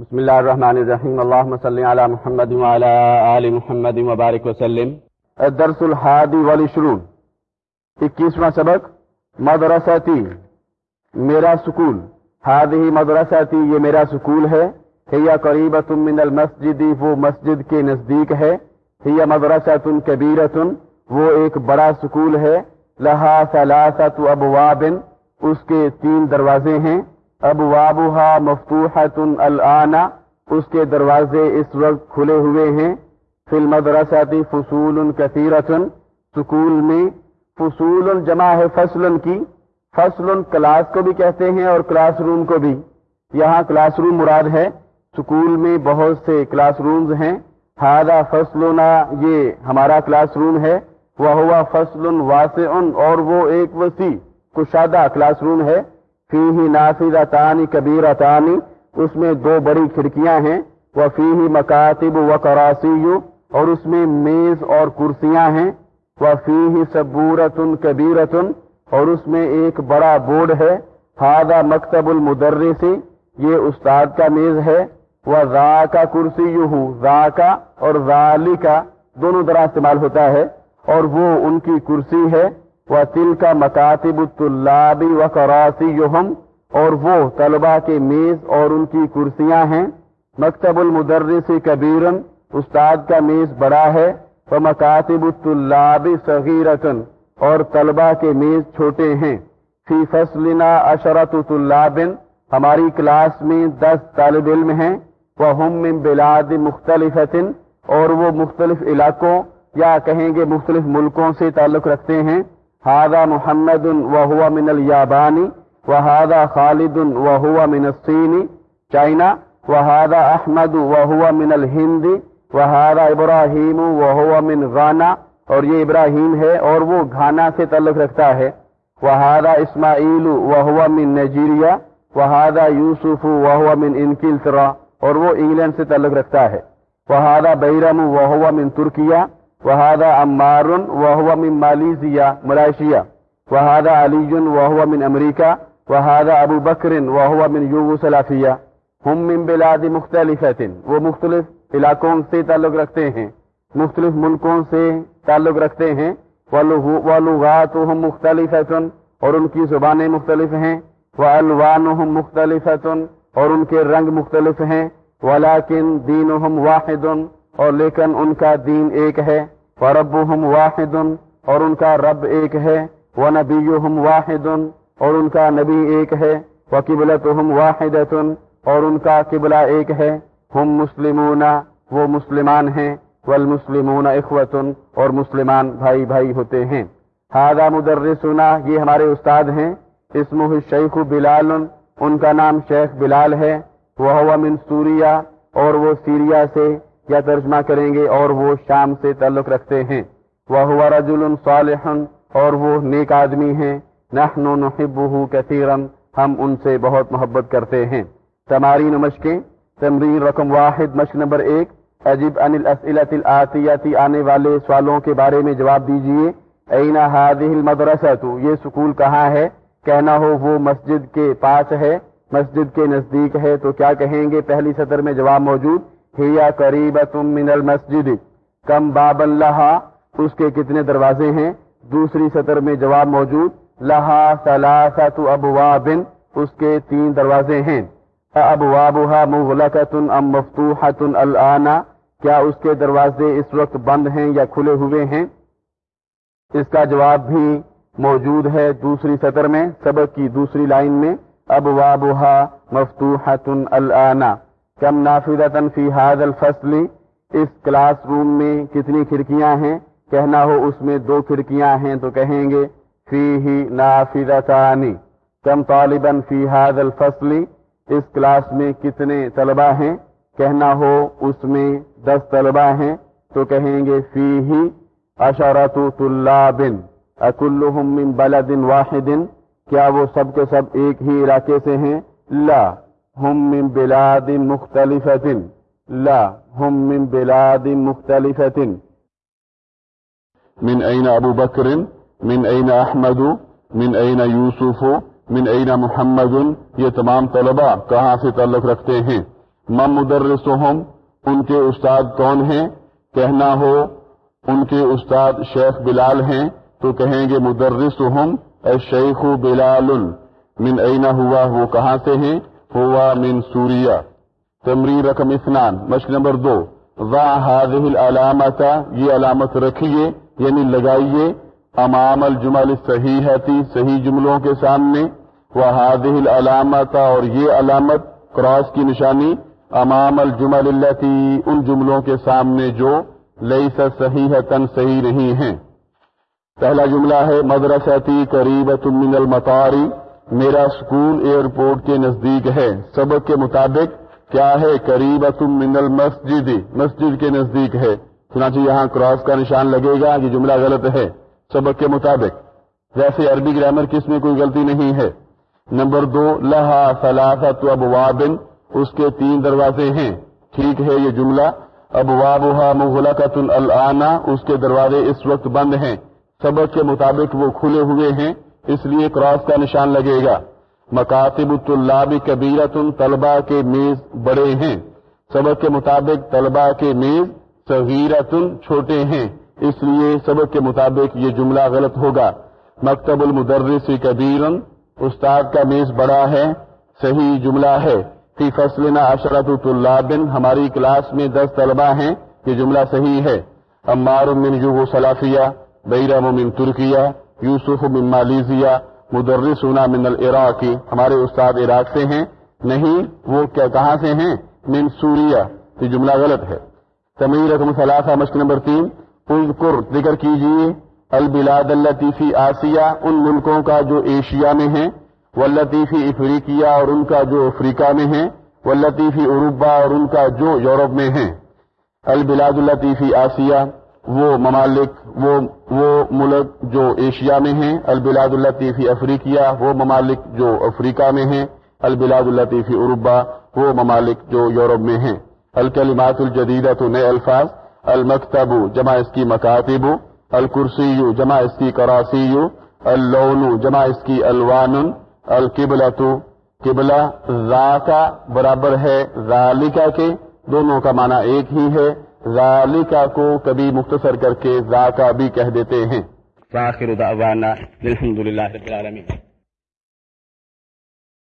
بسم اللہ الرحمن الرحیم. اللہم صلی علی محمد وعلی آل محمد وبارک وسلم. الدرس الحادی والعشرون. اکیسواں سبق مدرستی میرا سکول. ہادی مدرستی یہ میرا سکول ہے. ہیا قریبت من المسجد، وہ مسجد کے نزدیک ہے. ہیا مدرسۃ کبیرت وہ ایک بڑا سکول ہے. لہا ثلاثت ابواب اس کے تین دروازے ہیں. اب وابہ مفتوحت الان، اس کے دروازے اس وقت کھلے ہوئے ہیں۔ فی المدرساتی فصول کثیرت سکول میں فصول جمع ہے فصل کی۔ فصل کلاس کو بھی کہتے ہیں اور کلاس روم کو بھی۔ یہاں کلاس روم مراد ہے۔ سکول میں بہت سے کلاس رومز ہیں۔ ہادہ فصلنا، یہ ہمارا کلاس روم ہے۔ وہ ہوا فصل واسع اور وہ ایک وسیع، کشادہ کلاس روم ہے۔ فی ہی نافذ تانی کبیر تانی اس میں دو بڑی کھڑکیاں ہیں وہ فی ہی مکاتب و کراسی اور اس میں میز اور کرسیاں ہیں وہ فی ہی صبورتن کبیرتن، اور اس میں ایک بڑا بورڈ ہے ہادہ مکتب المدرسی، یہ استاد کا میز ہے وہ را کا کرسی یو را کا اور رالی کا دونوں طرح استعمال ہوتا ہے، اور وہ ان کی کرسی ہے وہ تل کا مکاتب الطلابی و کراسی اور وہ طلبا کے میز اور ان کی کرسیاں ہیں۔ مکتب المدرس کبیرن، استاد کا میز بڑا ہے۔ وہ مکاتب الطلاب صغیرتن، اور طلبا کے میز چھوٹے ہیں۔ فی فصلنا اشرت طلابن ہماری کلاس میں دس طالب علم ہیں۔ وہ ہم بلاد مختلف اور وہ مختلف علاقوں یا کہیں گے مختلف ملکوں سے تعلق رکھتے ہیں۔ ہادہ محمد و من الیابانی و خالد و من الصینی چائنا و احمد و من الہند و ابراہیم و من غانا، اور یہ ابراہیم ہے اور وہ گھانا سے تعلق رکھتا ہے۔ وہ ہادہ اسماعیل و من نائجیریا وہ ہادہ یوسف و من انکلترا، اور وہ انگلینڈ سے تعلق رکھتا ہے۔ وہ ہادہ بیرم و من ترکیہ وہاد عمار وہ من مالیزیا ملائیشیا وہاد علی وہ من امریکہ وہاد ابو بکر وہ من یوگوسلافیہ ہم من بلاد مختلف وہ مختلف علاقوں سے تعلق رکھتے ہیں. مختلف ملکوں سے تعلق رکھتے ہیں. واللغات ہم مختلف اور ان کی زبانیں مختلف ہیں. وہ الوان مختلف اور ان کے رنگ مختلف ہیں. ولیکن دین واحد اور لیکن ان کا دین ایک ہے رب واحد اور ان کا رب ایک ہے وہ نبی واحد اور ان کا نبی ایک ہے وہ قبلت واحد اور ان کا قبلہ ایک ہے۔ ہم مسلمون، وہ مسلمان ہیں، والمسلمون اخوتن، اور مسلمان بھائی بھائی ہوتے ہیں۔ ہادہ مدرسنا، یہ ہمارے استاد ہیں اسم شیخ بلال، ان کا نام شیخ بلال ہے۔ وہ من سوریا اور وہ سیریا سے یا ترجمہ کریں گے اور وہ شام سے تعلق رکھتے ہیں۔ وہ ہوا رجل صالح، اور وہ نیک آدمی ہیں۔ نحن نحبه كثيرا، ہم ان سے بہت محبت کرتے ہیں۔ تمارین مشقیں، تمرین رقم واحد، مشق نمبر ایک۔ عجیب ان الاسئلت الاتیاتی آنے والے سوالوں کے بارے میں جواب دیجیے۔ این هذه المدرسہ یہ سکول کہاں ہے؟ کہنا ہو وہ مسجد کے پاس ہے، مسجد کے نزدیک ہے تو کیا کہیں گے؟ پہلی سطر میں جواب موجود۔ قریب من المسجد. کم باب اللہ اس کے کتنے دروازے ہیں؟ دوسری سطر میں جواب موجود. لہا سلاسات ابواب. اس کے تین دروازے ہیں. ابوابها مغلقت ام مفتوحت الان. کیا اس کے دروازے اس وقت بند ہیں یا کھلے ہوئے ہیں؟ اس کا جواب بھی موجود ہے دوسری سطر میں، سبق کی دوسری لائن میں. ابوابها مفتوحت الان. کم نافذ فی حاد الفصل، اس کلاس روم میں کتنی کھڑکیاں ہیں؟ کہنا ہو اس میں دو کھڑکیاں ہیں تو کہیں گے فی ہی نافذتانی کم طالباً فی حاد الفصل، اس کلاس میں کتنے طلبہ ہیں؟ کہنا ہو اس میں دس طلبہ ہیں تو کہیں گے فی ہی اشارت طلاب، اکلہم من بلد واحد، کیا وہ سب کے سب ایک ہی علاقے سے ہیں؟ لا۔ هم من بلاد مختلفة لا هم من بلاد مختلفة من أين أبو بكر من أين أحمد من أين يوسف من أين محمد۔ یہ تمام طلبہ کہاں سے تعلق رکھتے ہیں؟ مم مدرسہم، ان کے استاد کون ہیں؟ کہنا ہو، ان کے استاد شیخ بلال ہیں، تو کہیں گے مدرسہم الشیخ بلال۔ من اینا ہوا، وہ کہاں سے ہیں؟ ہوا من سوریہ تمری رقم اسنان مشق نمبر دو۔ هذه العلامت یہ علامت رکھیے یعنی لگائیے۔ امام الجمل صحیح صحیح جملوں کے سامنے۔ وہ هذه العلامت اور یہ علامت کراس کی نشانی۔ امام الجمل التي، ان جملوں کے سامنے جو لیس صحیح تن صحیح نہیں ہیں۔ پہلا جملہ ہے، مدرستی قریب من المطاری۔ میرا اسکول ایئرپورٹ کے نزدیک ہے۔ سبق کے مطابق کیا ہے؟ قریب تم من المسجد۔ مسجد کے نزدیک ہے۔ چنانچہ یہاں کراس کا نشان لگے گا یہ جملہ غلط ہے۔ سبق کے مطابق۔ ویسے عربی گرامر کس میں کوئی غلطی نہیں ہے۔ نمبر دو، لہا سلاست ابوابن اس کے تین دروازے ہیں۔ ٹھیک ہے یہ جملہ۔ ابوابها مغلقت الانا اس کے دروازے اس وقت بند ہیں۔ سبق کے مطابق وہ کھلے ہوئے ہیں۔ اس لیے کراس کا نشان لگے گا۔ مکاتب الطلاب کبیرت طلبا کے میز بڑے ہیں۔ سبق کے مطابق طلبا کے میز صغیرت چھوٹے ہیں۔ اس لیے سبق کے مطابق یہ جملہ غلط ہوگا۔ مکتب المدرس کبیر استاد کا میز بڑا ہے، صحیح جملہ ہے۔ فی فصلنا اشرت الطلاب ہماری کلاس میں دس طلبا ہیں، یہ جملہ صحیح ہے۔ عمار من یوگو سلافیہ بیرم من ترکیہ یوسف من مالیزیا مدرسونا من العراقی ہمارے استاد عراق سے ہیں. نہیں، وہ کیا کہاں سے ہیں؟ من سوریا یہ جملہ غلط ہے. تمیر رقم ثلاثہ، مشق نمبر تین. اذکر، ذکر کیجیے. البلاد اللطیفی آسیہ، ان ملکوں کا جو ایشیا میں ہیں. واللطیفی افریقیہ، اور ان کا جو افریقہ میں ہیں. واللطیفی عروبا اور ان کا جو یورپ میں ہیں. البلاد اللطیفی آسیہ. وہ ممالک، وہ وہ ملک جو ایشیا میں ہیں، البلاد الطیفی افریقیہ وہ ممالک جو افریقہ میں ہیں، البلاد الطیفی عربا وہ ممالک جو یورپ میں ہیں۔ الکلمات الجدیدہ تو نئے الفاظ، المکتب، جمع اس کی مکاتب، الکرسی، جمع اس کی کراسی، اللون، جمع اس کی الوان، القبلۃ، قبلہ، ذاکا، برابر ہے ذالکا کے، دونوں کا معنی ایک ہی ہے۔ ذالکا کو کبھی مختصر کر کے ذاکا بھی کہہ دیتے ہیں۔ فاخر دعوانا الحمدللہ رب العالمین۔